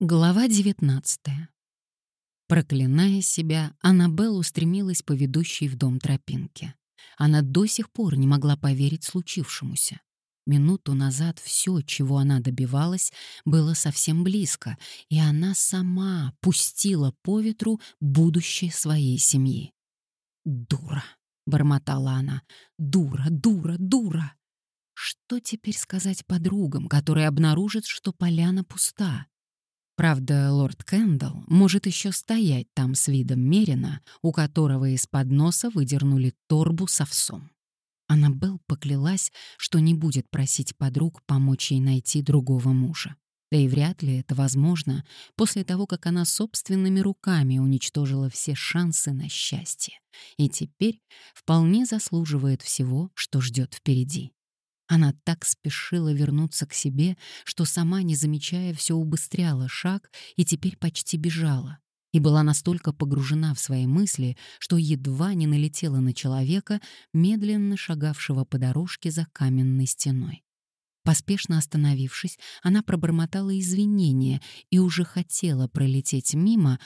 Глава 19. Проклиная себя, Аннабелл устремилась по ведущей в дом тропинке. Она до сих пор не могла поверить случившемуся. Минуту назад все, чего она добивалась, было совсем близко, и она сама пустила по ветру будущее своей семьи. «Дура!» — бормотала она. «Дура, дура, дура!» Что теперь сказать подругам, которые обнаружат, что поляна пуста? Правда, лорд Кэндалл может еще стоять там с видом Мерина, у которого из-под носа выдернули торбу с овсом. Аннабелл поклялась, что не будет просить подруг помочь ей найти другого мужа. Да и вряд ли это возможно после того, как она собственными руками уничтожила все шансы на счастье и теперь вполне заслуживает всего, что ждет впереди. Она так спешила вернуться к себе, что сама, не замечая, все убыстряла шаг и теперь почти бежала. И была настолько погружена в свои мысли, что едва не налетела на человека, медленно шагавшего по дорожке за каменной стеной. Поспешно остановившись, она пробормотала извинения и уже хотела пролететь мимо,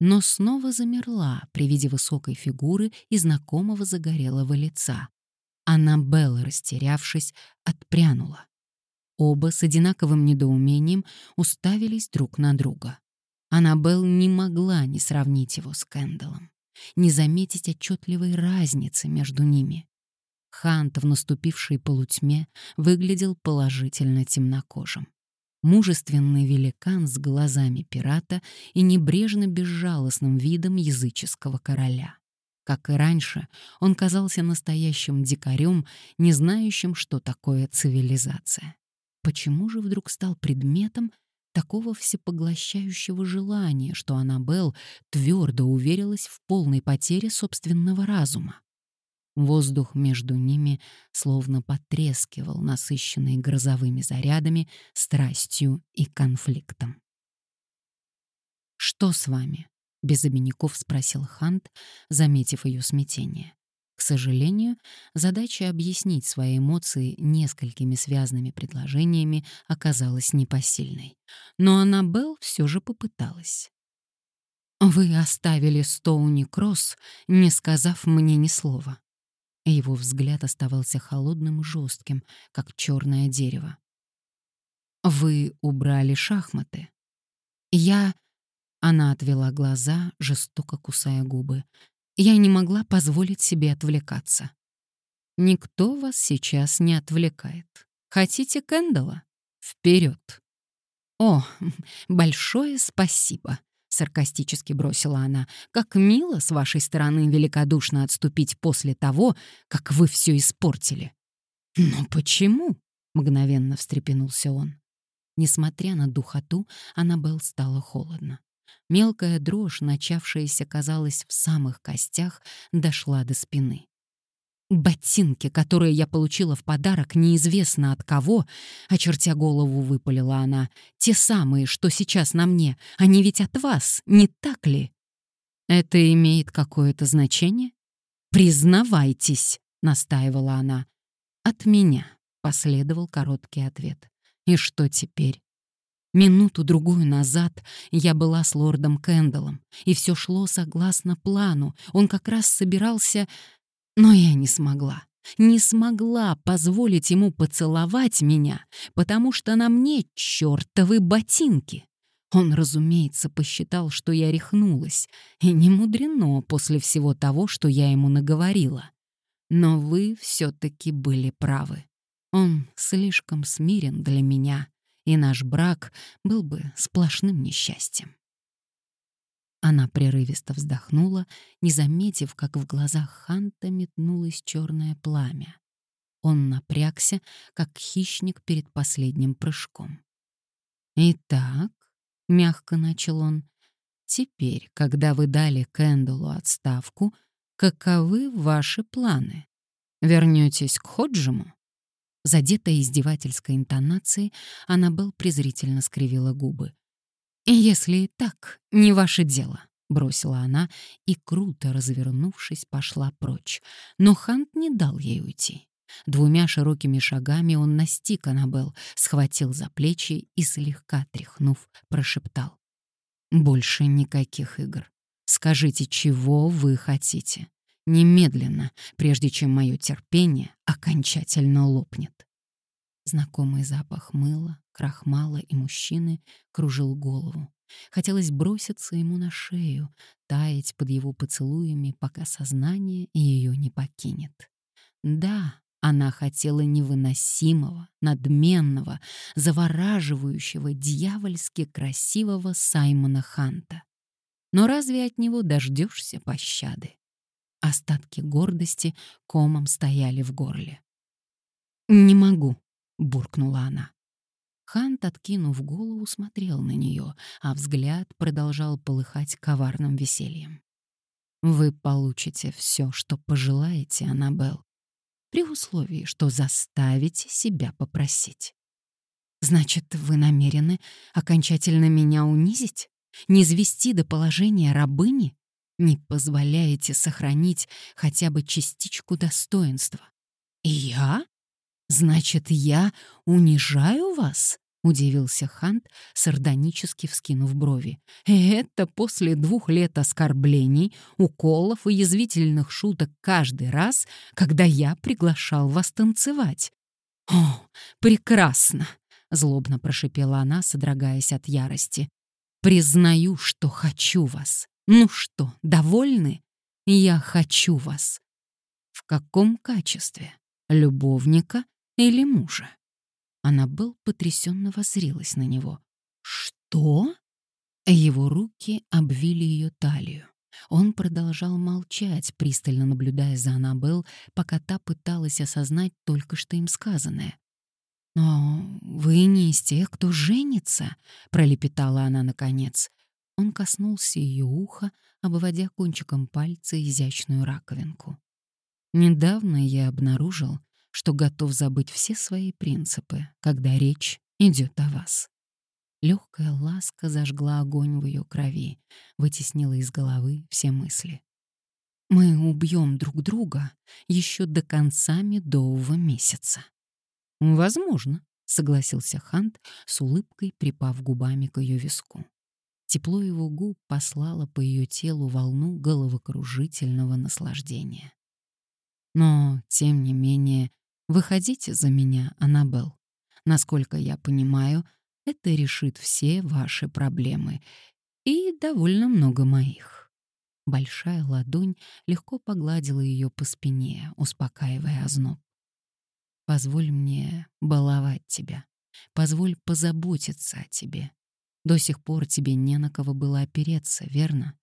но снова замерла при виде высокой фигуры и знакомого загорелого лица. Аннабелла, растерявшись, отпрянула. Оба с одинаковым недоумением уставились друг на друга. Аннабелл не могла не сравнить его с Кэндаллом, не заметить отчетливой разницы между ними. Хант в наступившей полутьме выглядел положительно темнокожим. Мужественный великан с глазами пирата и небрежно безжалостным видом языческого короля. Как и раньше, он казался настоящим дикарем, не знающим, что такое цивилизация. Почему же вдруг стал предметом такого всепоглощающего желания, что Аннабелл твердо уверилась в полной потере собственного разума? Воздух между ними словно потрескивал, насыщенный грозовыми зарядами, страстью и конфликтом. «Что с вами?» Без обиняков спросил Хант, заметив ее смятение. К сожалению, задача объяснить свои эмоции несколькими связанными предложениями оказалась непосильной. Но Аннабелл все же попыталась. «Вы оставили Стоуни Кросс, не сказав мне ни слова». Его взгляд оставался холодным и жестким, как черное дерево. «Вы убрали шахматы. Я она отвела глаза, жестоко кусая губы. Я не могла позволить себе отвлекаться. Никто вас сейчас не отвлекает. Хотите Кэндала? Вперед! О, большое спасибо, саркастически бросила она. Как мило с вашей стороны великодушно отступить после того, как вы все испортили. Но почему? мгновенно встрепенулся он. Несмотря на духоту, Аннабелл стало холодно. Мелкая дрожь, начавшаяся, казалось, в самых костях, дошла до спины. «Ботинки, которые я получила в подарок, неизвестно от кого», — очертя голову, выпалила она. «Те самые, что сейчас на мне, они ведь от вас, не так ли?» «Это имеет какое-то значение?» «Признавайтесь», — настаивала она. «От меня», — последовал короткий ответ. «И что теперь? Минуту-другую назад я была с лордом Кэндаллом, и все шло согласно плану. Он как раз собирался... Но я не смогла. Не смогла позволить ему поцеловать меня, потому что на мне чертовы ботинки. Он, разумеется, посчитал, что я рехнулась, и не мудрено после всего того, что я ему наговорила. Но вы все-таки были правы. Он слишком смирен для меня, и наш брак был бы сплошным несчастьем. Она прерывисто вздохнула, не заметив, как в глазах Ханта метнулось черное пламя. Он напрягся, как хищник перед последним прыжком. «Итак», — мягко начал он, — «теперь, когда вы дали Кэндаллу отставку, каковы ваши планы? Вернетесь к Ходжему?» Задетая издевательской интонацией, Аннабелл презрительно скривила губы. «Если и так, не ваше дело», — бросила она и, круто развернувшись, пошла прочь. Но Хант не дал ей уйти. Двумя широкими шагами он настиг Аннабелл, схватил за плечи и, слегка тряхнув, прошептал. «Больше никаких игр. Скажите, чего вы хотите? Немедленно, прежде чем мое терпение окончательно лопнет». Знакомый запах мыла, крахмала и мужчины кружил голову. Хотелось броситься ему на шею, таять под его поцелуями, пока сознание ее не покинет. Да, она хотела невыносимого, надменного, завораживающего, дьявольски красивого Саймона Ханта. Но разве от него дождешься пощады? Остатки гордости комом стояли в горле. «Не могу», — буркнула она. Хант, откинув голову, смотрел на нее, а взгляд продолжал полыхать коварным весельем. «Вы получите все, что пожелаете, Аннабелл при условии, что заставите себя попросить. Значит, вы намерены окончательно меня унизить? Не звести до положения рабыни? Не позволяете сохранить хотя бы частичку достоинства? Я? Значит, я унижаю вас? Удивился Хант, сардонически вскинув брови. «Это после двух лет оскорблений, уколов и язвительных шуток каждый раз, когда я приглашал вас танцевать». «О, прекрасно!» — злобно прошипела она, содрогаясь от ярости. «Признаю, что хочу вас. Ну что, довольны? Я хочу вас». «В каком качестве? Любовника или мужа?» Аннабелл потрясенно воззрилась на него. «Что?» Его руки обвили ее талию. Он продолжал молчать, пристально наблюдая за Аннабелл, пока та пыталась осознать только что им сказанное. «Но вы не из тех, кто женится», — пролепетала она наконец. Он коснулся ее уха, обводя кончиком пальца изящную раковинку. «Недавно я обнаружил, что готов забыть все свои принципы, когда речь идет о вас. Легкая ласка зажгла огонь в ее крови, вытеснила из головы все мысли. Мы убьем друг друга еще до конца медового месяца. Возможно, согласился Хант с улыбкой, припав губами к ее виску. Тепло его губ послало по ее телу волну головокружительного наслаждения. Но, тем не менее, Выходите за меня, Аннабелл. Насколько я понимаю, это решит все ваши проблемы и довольно много моих. Большая ладонь легко погладила ее по спине, успокаивая озноб. Позволь мне баловать тебя. Позволь позаботиться о тебе. До сих пор тебе не на кого было опереться, верно?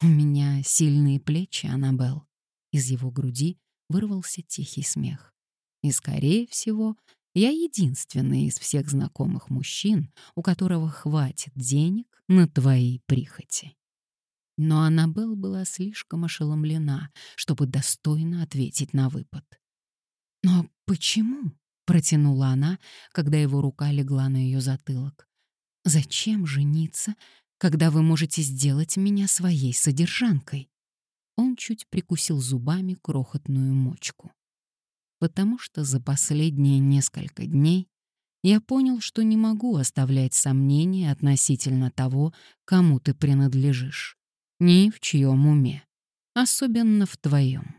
У меня сильные плечи, Аннабелл. Из его груди вырвался тихий смех. И, скорее всего, я единственный из всех знакомых мужчин, у которого хватит денег на твои прихоти. Но Аннабелл была слишком ошеломлена, чтобы достойно ответить на выпад. «Но почему?» — протянула она, когда его рука легла на ее затылок. «Зачем жениться, когда вы можете сделать меня своей содержанкой?» Он чуть прикусил зубами крохотную мочку потому что за последние несколько дней я понял, что не могу оставлять сомнения относительно того, кому ты принадлежишь. Ни в чьем уме. Особенно в твоем.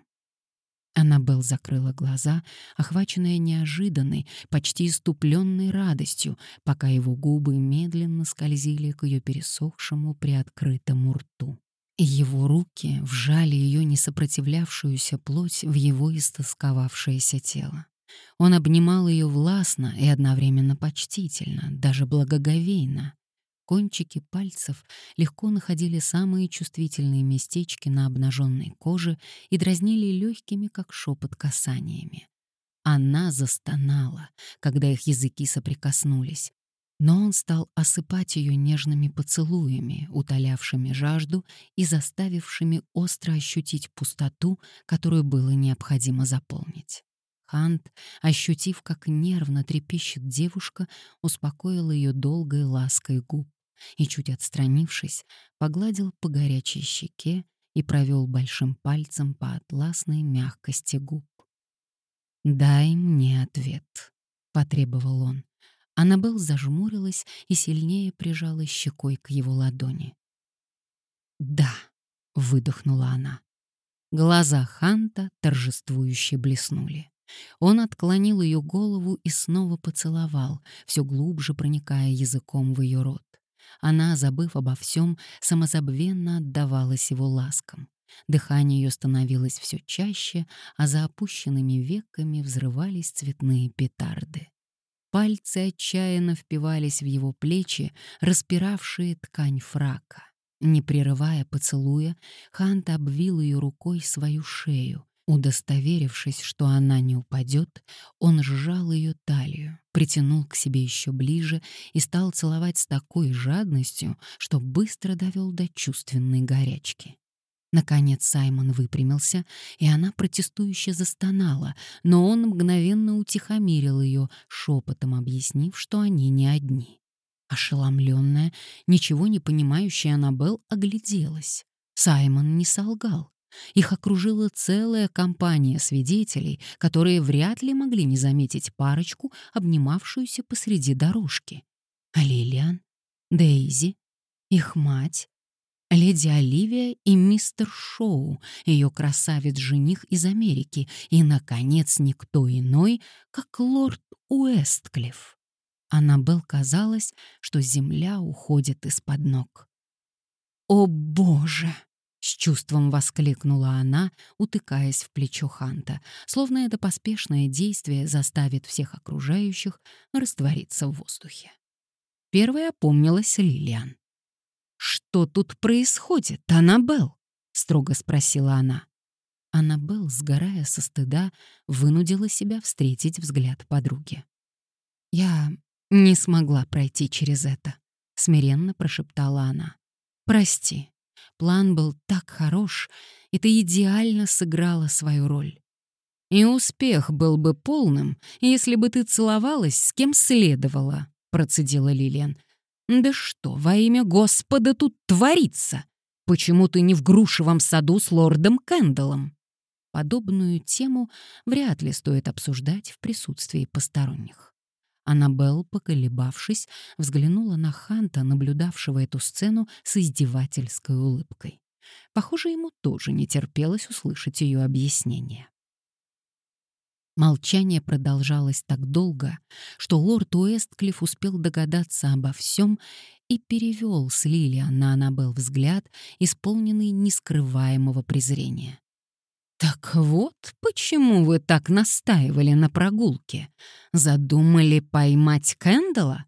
Аннабелл закрыла глаза, охваченная неожиданной, почти иступленной радостью, пока его губы медленно скользили к ее пересохшему приоткрытому рту. Его руки вжали ее несопротивлявшуюся плоть в его истосковавшееся тело. Он обнимал ее властно и одновременно почтительно, даже благоговейно. Кончики пальцев легко находили самые чувствительные местечки на обнаженной коже и дразнили легкими, как шепот, касаниями. Она застонала, когда их языки соприкоснулись, но он стал осыпать ее нежными поцелуями, утолявшими жажду и заставившими остро ощутить пустоту, которую было необходимо заполнить. Хант, ощутив, как нервно трепещет девушка, успокоил ее долгой лаской губ и, чуть отстранившись, погладил по горячей щеке и провел большим пальцем по атласной мягкости губ. «Дай мне ответ», — потребовал он. Аннабелл зажмурилась и сильнее прижалась щекой к его ладони. «Да», — выдохнула она. Глаза Ханта торжествующе блеснули. Он отклонил ее голову и снова поцеловал, все глубже проникая языком в ее рот. Она, забыв обо всем, самозабвенно отдавалась его ласкам. Дыхание ее становилось все чаще, а за опущенными веками взрывались цветные петарды. Пальцы отчаянно впивались в его плечи, распиравшие ткань фрака. Не прерывая поцелуя, Хант обвил ее рукой свою шею. Удостоверившись, что она не упадет, он сжал ее талию, притянул к себе еще ближе и стал целовать с такой жадностью, что быстро довел до чувственной горячки. Наконец Саймон выпрямился, и она протестующе застонала, но он мгновенно утихомирил ее, шепотом объяснив, что они не одни. Ошеломленная, ничего не понимающая Аннабелл огляделась. Саймон не солгал. Их окружила целая компания свидетелей, которые вряд ли могли не заметить парочку, обнимавшуюся посреди дорожки. Лилиан, Дейзи, их мать, леди Оливия и мистер Шоу, ее красавец-жених из Америки, и, наконец, никто иной, как лорд Уэстклифф. Аннабелл казалось, что земля уходит из-под ног. «О, Боже!» — с чувством воскликнула она, утыкаясь в плечо Ханта, словно это поспешное действие заставит всех окружающих раствориться в воздухе. Первой опомнилась Лилиан. «Что тут происходит, Аннабелл?» — строго спросила она. Аннабелл, сгорая со стыда, вынудила себя встретить взгляд подруги. «Я не смогла пройти через это», — смиренно прошептала она. «Прости, план был так хорош, и ты идеально сыграла свою роль. И успех был бы полным, если бы ты целовалась с кем следовало», — процедила Лилиан. «Да что во имя Господа тут творится? Почему ты не в грушевом саду с лордом Кэндаллом?» Подобную тему вряд ли стоит обсуждать в присутствии посторонних. Аннабелл, поколебавшись, взглянула на Ханта, наблюдавшего эту сцену с издевательской улыбкой. Похоже, ему тоже не терпелось услышать ее объяснение. Молчание продолжалось так долго, что лорд Уэстклифф успел догадаться обо всем и перевел с Лилиан на Аннабелл взгляд, исполненный нескрываемого презрения. «Так вот, почему вы так настаивали на прогулке? Задумали поймать Кэндала?»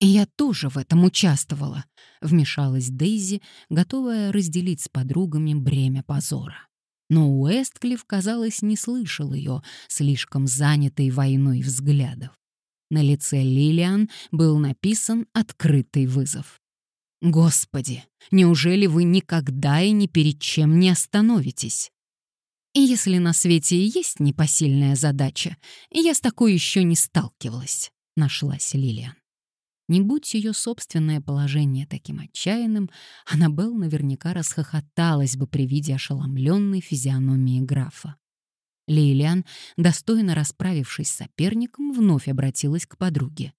«Я тоже в этом участвовала», — вмешалась Дейзи, готовая разделить с подругами бремя позора. Но Уэстклифф, казалось, не слышал ее, слишком занятой войной взглядов. На лице Лилиан был написан открытый вызов. «Господи, неужели вы никогда и ни перед чем не остановитесь?» И если на свете и есть непосильная задача, я с такой еще не сталкивалась, нашлась Лилиан. Не будь ее собственное положение таким отчаянным, Аннабелл наверняка расхохоталась бы при виде ошеломленной физиономии графа. Лилиан, достойно расправившись с соперником, вновь обратилась к подруге.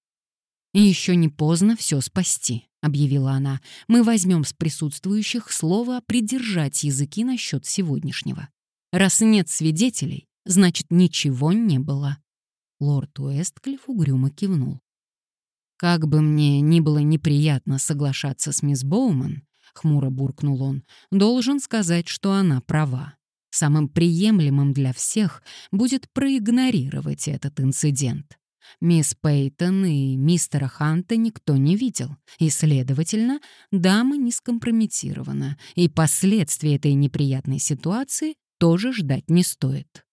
«Еще не поздно все спасти», — объявила она. «Мы возьмем с присутствующих слово придержать языки насчет сегодняшнего. Раз нет свидетелей, значит, ничего не было. Лорд Уэстклифф угрюмо кивнул. «Как бы мне ни было неприятно соглашаться с мисс Боуман», — хмуро буркнул он, — «должен сказать, что она права. Самым приемлемым для всех будет проигнорировать этот инцидент. Мисс Пейтон и мистера Ханта никто не видел, и, следовательно, дама не скомпрометирована, и последствия этой неприятной ситуации тоже ждать не стоит.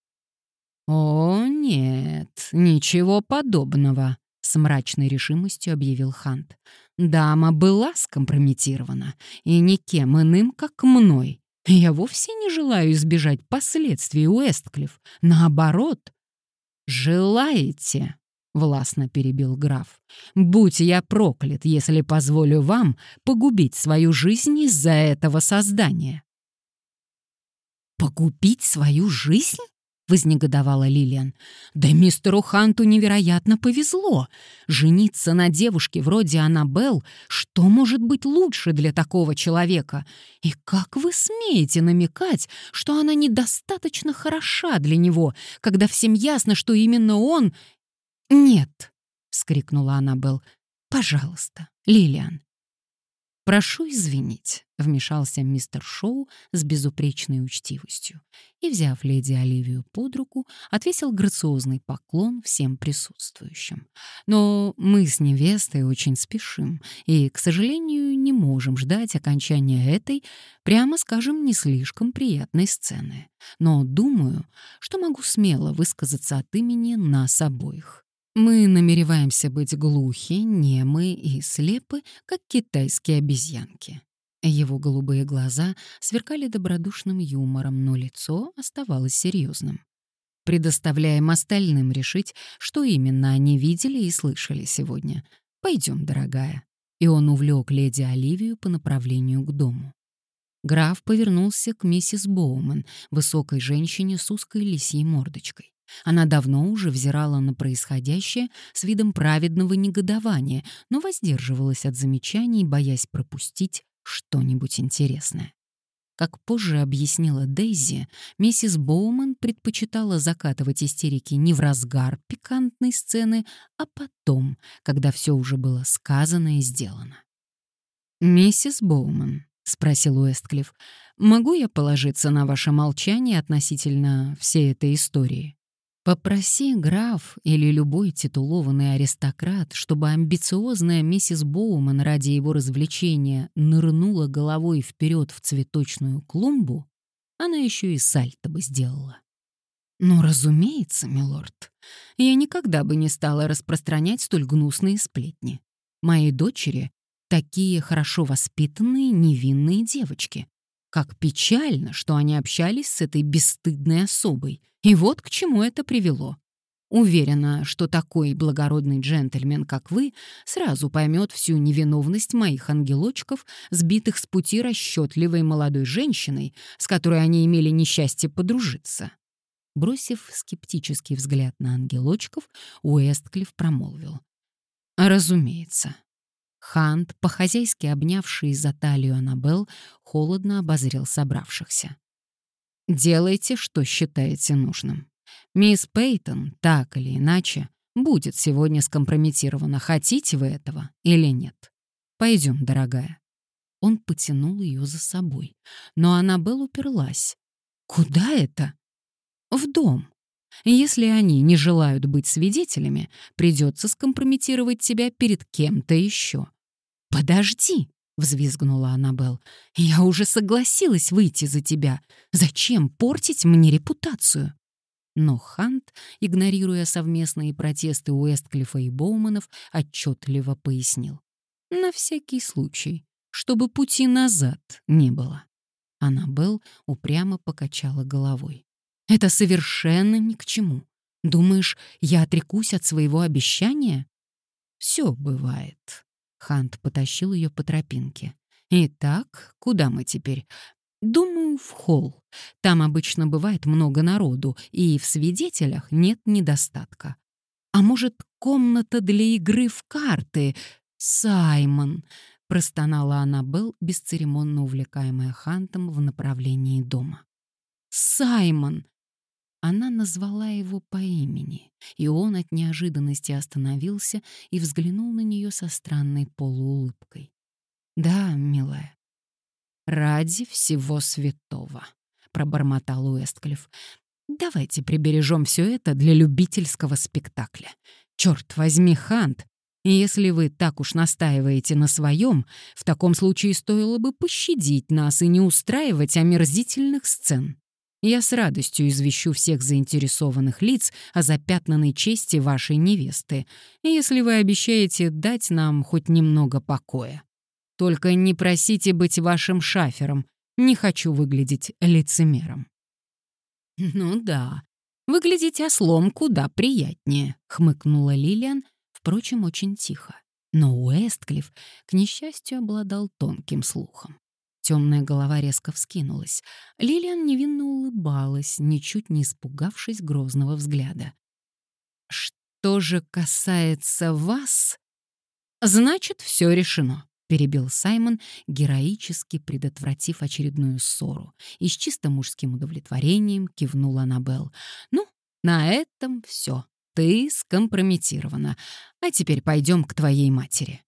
«О, нет, ничего подобного», — с мрачной решимостью объявил Хант. «Дама была скомпрометирована, и никем иным, как мной. Я вовсе не желаю избежать последствий, Уэстклифф. Наоборот». «Желаете?» — властно перебил граф. «Будь я проклят, если позволю вам погубить свою жизнь из-за этого создания». «Погубить свою жизнь?» — вознегодовала Лилиан. «Да мистеру Ханту невероятно повезло. Жениться на девушке вроде Аннабелл, что может быть лучше для такого человека? И как вы смеете намекать, что она недостаточно хороша для него, когда всем ясно, что именно он...» «Нет», — вскрикнула Аннабелл, — «пожалуйста, Лилиан, «Прошу извинить», — вмешался мистер Шоу с безупречной учтивостью и, взяв леди Оливию под руку, отвесил грациозный поклон всем присутствующим. «Но мы с невестой очень спешим и, к сожалению, не можем ждать окончания этой, прямо скажем, не слишком приятной сцены. Но думаю, что могу смело высказаться от имени нас обоих. Мы намереваемся быть глухи, немы и слепы, как китайские обезьянки. Его голубые глаза сверкали добродушным юмором, но лицо оставалось серьезным. Предоставляем остальным решить, что именно они видели и слышали сегодня. Пойдем, дорогая. И он увлек леди Оливию по направлению к дому. Граф повернулся к миссис Боуман, высокой женщине с узкой лисьей мордочкой. Она давно уже взирала на происходящее с видом праведного негодования, но воздерживалась от замечаний, боясь пропустить что-нибудь интересное. Как позже объяснила Дейзи, миссис Боуман предпочитала закатывать истерики не в разгар пикантной сцены, а потом, когда все уже было сказано и сделано. «Миссис Боуман», — спросил Уэстклифф, — «могу я положиться на ваше молчание относительно всей этой истории?» Попроси граф или любой титулованный аристократ, чтобы амбициозная миссис Боуман ради его развлечения нырнула головой вперед в цветочную клумбу, она еще и сальто бы сделала. Но, разумеется, милорд, я никогда бы не стала распространять столь гнусные сплетни. Мои дочери — такие хорошо воспитанные невинные девочки. Как печально, что они общались с этой бесстыдной особой, и вот к чему это привело. Уверена, что такой благородный джентльмен, как вы, сразу поймет всю невиновность моих ангелочков, сбитых с пути расчетливой молодой женщиной, с которой они имели несчастье подружиться. Бросив скептический взгляд на ангелочков, Уэстклифф промолвил. «Разумеется». Хант, по-хозяйски обнявший за талию Аннабелл, холодно обозрел собравшихся. Делайте, что считаете нужным. Мисс Пейтон, так или иначе, будет сегодня скомпрометирована, хотите вы этого или нет. Пойдем, дорогая. Он потянул ее за собой, но она была уперлась. Куда это? В дом. Если они не желают быть свидетелями, придется скомпрометировать тебя перед кем-то еще. Подожди, — взвизгнула Аннабелл. «Я уже согласилась выйти за тебя. Зачем портить мне репутацию?» Но Хант, игнорируя совместные протесты Уэстклифа и Боуманов, отчетливо пояснил. «На всякий случай, чтобы пути назад не было». Аннабелл упрямо покачала головой. «Это совершенно ни к чему. Думаешь, я отрекусь от своего обещания?» «Все бывает», Хант потащил ее по тропинке. «Итак, куда мы теперь?» «Думаю, в холл. Там обычно бывает много народу, и в свидетелях нет недостатка. А может, комната для игры в карты? Саймон!» — простонала Аннабелл, бесцеремонно увлекаемая Хантом в направлении дома. «Саймон! Она назвала его по имени, и он от неожиданности остановился и взглянул на нее со странной полуулыбкой. «Да, милая, ради всего святого», — пробормотал Уэстклифф. «Давайте прибережем все это для любительского спектакля. Черт возьми, Хант, если вы так уж настаиваете на своем, в таком случае стоило бы пощадить нас и не устраивать омерзительных сцен. Я с радостью извещу всех заинтересованных лиц о запятнанной чести вашей невесты, если вы обещаете дать нам хоть немного покоя. Только не просите быть вашим шафером, не хочу выглядеть лицемером». «Ну да, выглядеть ослом куда приятнее», — хмыкнула Лилиан, впрочем, очень тихо. Но Уэстклифф, к несчастью, обладал тонким слухом. Темная голова резко вскинулась. Лилиан невинно улыбалась, ничуть не испугавшись грозного взгляда. «Что же касается вас, значит, все решено», — перебил Саймон, героически предотвратив очередную ссору, и с чисто мужским удовлетворением кивнула Аннабелл. «Ну, на этом все. Ты скомпрометирована. А теперь пойдем к твоей матери».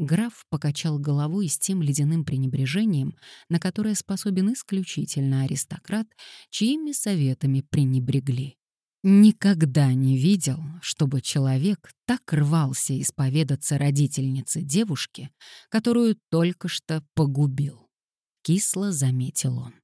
Граф покачал головой с тем ледяным пренебрежением, на которое способен исключительно аристократ, чьими советами пренебрегли. Никогда не видел, чтобы человек так рвался исповедаться родительнице девушки, которую только что погубил. Кисло заметил он.